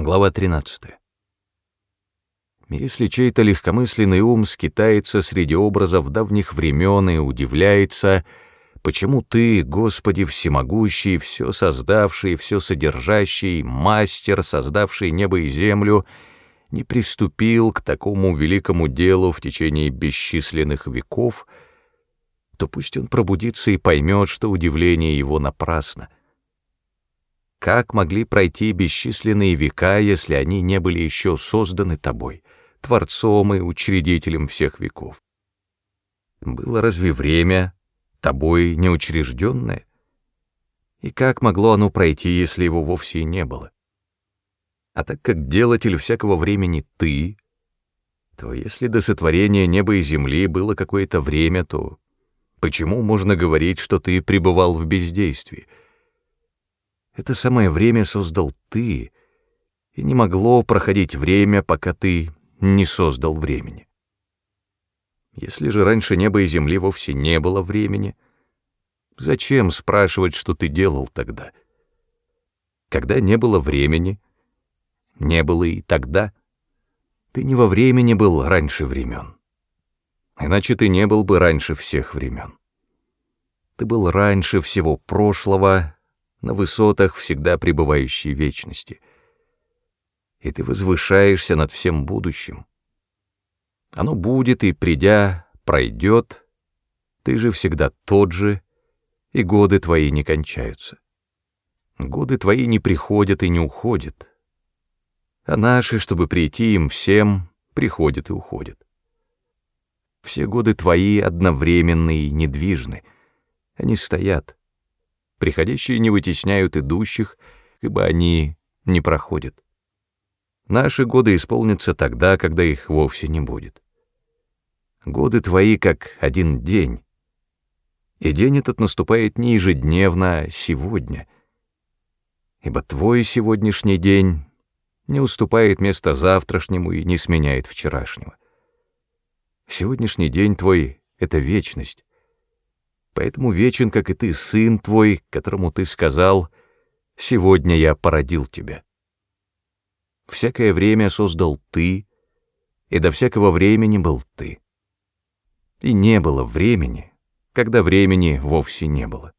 Глава 13. Если чей-то легкомысленный ум скитается среди образов давних времен и удивляется, почему ты, Господи всемогущий, все создавший, все содержащий, мастер, создавший небо и землю, не приступил к такому великому делу в течение бесчисленных веков, то пусть он пробудится и поймет, что удивление его напрасно — как могли пройти бесчисленные века, если они не были еще созданы тобой, Творцом и Учредителем всех веков? Было разве время тобой неучрежденное? И как могло оно пройти, если его вовсе не было? А так как делатель всякого времени ты, то если до сотворения неба и земли было какое-то время, то почему можно говорить, что ты пребывал в бездействии? Это самое время создал ты, и не могло проходить время, пока ты не создал времени. Если же раньше неба и земли вовсе не было времени, зачем спрашивать, что ты делал тогда? Когда не было времени, не было и тогда. Ты не во времени был раньше времен. Иначе ты не был бы раньше всех времен. Ты был раньше всего прошлого, на высотах всегда пребывающей вечности. И ты возвышаешься над всем будущим. Оно будет и, придя, пройдет, ты же всегда тот же, и годы твои не кончаются. Годы твои не приходят и не уходят, а наши, чтобы прийти им всем, приходят и уходят. Все годы твои одновременны и недвижны, они стоят, Приходящие не вытесняют идущих, ибо они не проходят. Наши годы исполнятся тогда, когда их вовсе не будет. Годы твои как один день, и день этот наступает не ежедневно, а сегодня, ибо твой сегодняшний день не уступает место завтрашнему и не сменяет вчерашнего. Сегодняшний день твой — это вечность, Поэтому вечен, как и ты, сын твой, которому ты сказал, «Сегодня я породил тебя». Всякое время создал ты, и до всякого времени был ты. И не было времени, когда времени вовсе не было.